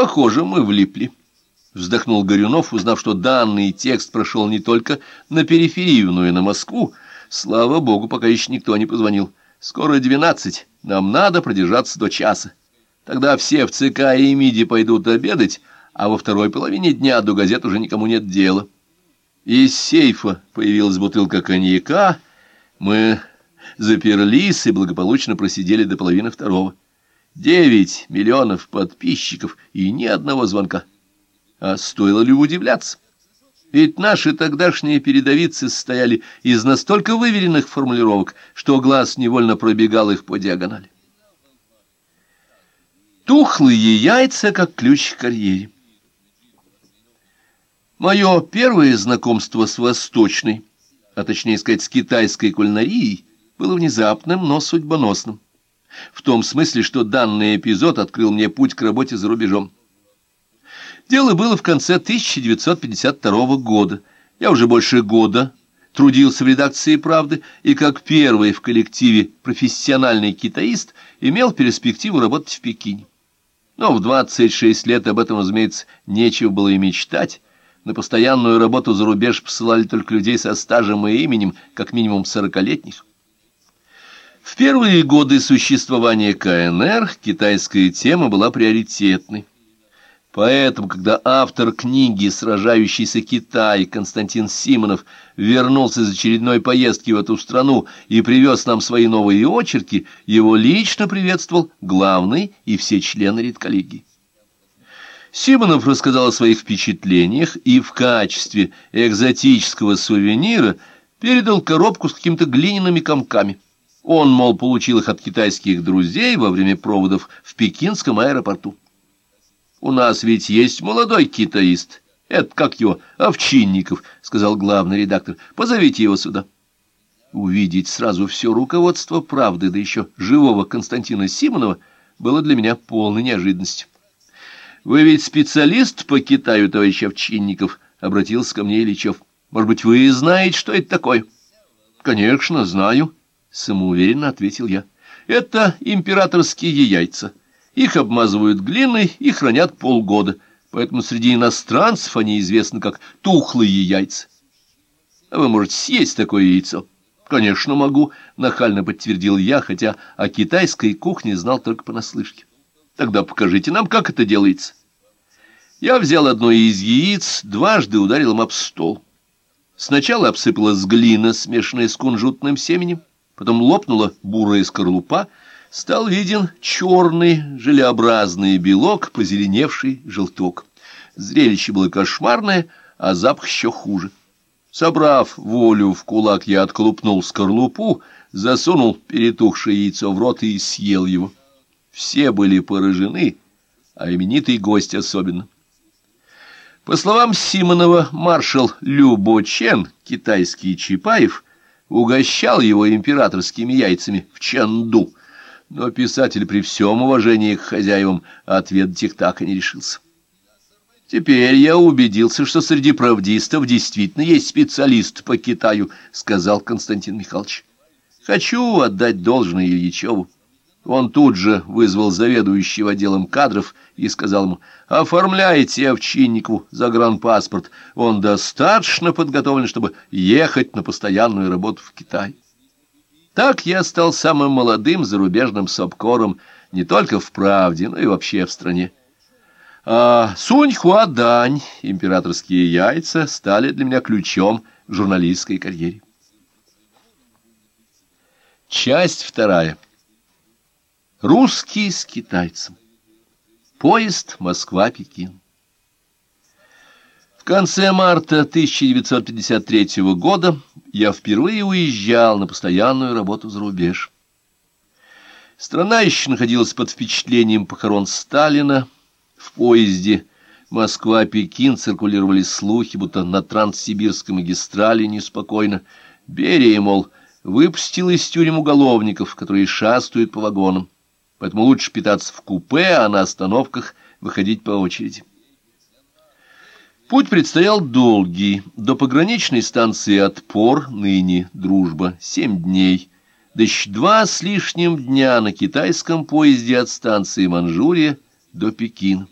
Похоже, мы влипли. Вздохнул Горюнов, узнав, что данный текст прошел не только на периферию, но и на Москву. Слава богу, пока еще никто не позвонил. Скоро двенадцать, нам надо продержаться до часа. Тогда все в ЦК и МИДи пойдут обедать, а во второй половине дня до газет уже никому нет дела. Из сейфа появилась бутылка коньяка, мы заперлись и благополучно просидели до половины второго. Девять миллионов подписчиков и ни одного звонка. А стоило ли удивляться? Ведь наши тогдашние передовицы состояли из настолько выверенных формулировок, что глаз невольно пробегал их по диагонали. Тухлые яйца, как ключ к карьере. Мое первое знакомство с восточной, а точнее сказать, с китайской кулинарией, было внезапным, но судьбоносным. В том смысле, что данный эпизод открыл мне путь к работе за рубежом. Дело было в конце 1952 года. Я уже больше года трудился в редакции «Правды» и как первый в коллективе профессиональный китаист имел перспективу работать в Пекине. Но в 26 лет об этом, разумеется, нечего было и мечтать. На постоянную работу за рубеж посылали только людей со стажем и именем, как минимум сорокалетних. Первые годы существования КНР китайская тема была приоритетной. Поэтому, когда автор книги «Сражающийся Китай» Константин Симонов вернулся из очередной поездки в эту страну и привез нам свои новые очерки, его лично приветствовал главный и все члены редколлегии. Симонов рассказал о своих впечатлениях и в качестве экзотического сувенира передал коробку с какими-то глиняными комками. Он, мол, получил их от китайских друзей во время проводов в пекинском аэропорту. У нас ведь есть молодой китаист. Это как его, Овчинников, — сказал главный редактор. Позовите его сюда. Увидеть сразу все руководство правды, да еще живого Константина Симонова, было для меня полной неожиданностью. «Вы ведь специалист по Китаю, товарищ Овчинников», — обратился ко мне Ильичев. «Может быть, вы знаете, что это такое?» «Конечно, знаю», — самоуверенно ответил я. «Это императорские яйца». Их обмазывают глиной и хранят полгода, поэтому среди иностранцев они известны как тухлые яйца. А вы можете съесть такое яйцо? Конечно, могу, нахально подтвердил я, хотя о китайской кухне знал только понаслышке. Тогда покажите нам, как это делается. Я взял одно из яиц, дважды ударил им об стол. Сначала обсыпалась глина, смешанная с кунжутным семенем, потом лопнула бурая скорлупа, стал виден черный желеобразный белок, позеленевший желток. Зрелище было кошмарное, а запах еще хуже. Собрав волю в кулак, я отклупнул скорлупу, засунул перетухшее яйцо в рот и съел его. Все были поражены, а именитый гость особенно. По словам Симонова, маршал Любо Чен, китайский Чапаев, угощал его императорскими яйцами в Чанду — но писатель при всем уважении к хозяевам ответить их так и не решился. «Теперь я убедился, что среди правдистов действительно есть специалист по Китаю», — сказал Константин Михайлович. «Хочу отдать должное Ильичеву». Он тут же вызвал заведующего отделом кадров и сказал ему, «Оформляйте Овчинникову загранпаспорт. Он достаточно подготовлен, чтобы ехать на постоянную работу в Китай». Так я стал самым молодым зарубежным сапкором не только в правде, но и вообще в стране. А Сунь-Хуа-Дань, императорские яйца, стали для меня ключом к журналистской карьере. Часть вторая. Русский с китайцем. Поезд Москва-Пекин. В конце марта 1953 года я впервые уезжал на постоянную работу за рубеж. Страна еще находилась под впечатлением похорон Сталина. В поезде Москва-Пекин циркулировали слухи, будто на Транссибирской магистрали неспокойно. Берия, мол, выпустил из тюрем уголовников, которые шастают по вагонам. Поэтому лучше питаться в купе, а на остановках выходить по очереди. Путь предстоял долгий, до пограничной станции «Отпор», ныне «Дружба», семь дней, да еще два с лишним дня на китайском поезде от станции Манчжурия до Пекина.